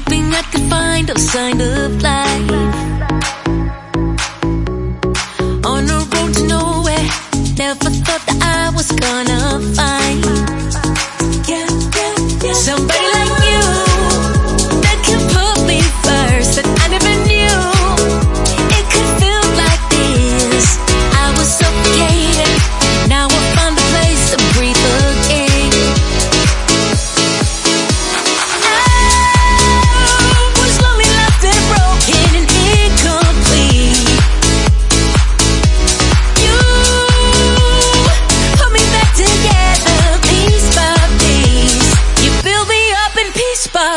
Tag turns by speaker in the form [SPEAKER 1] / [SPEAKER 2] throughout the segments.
[SPEAKER 1] hoping I could find a sign of life.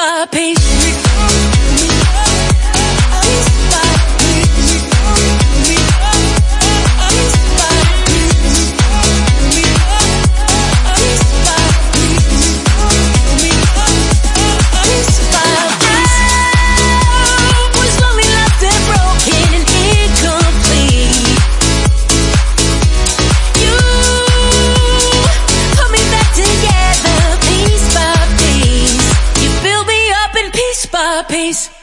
[SPEAKER 1] my patience Peace.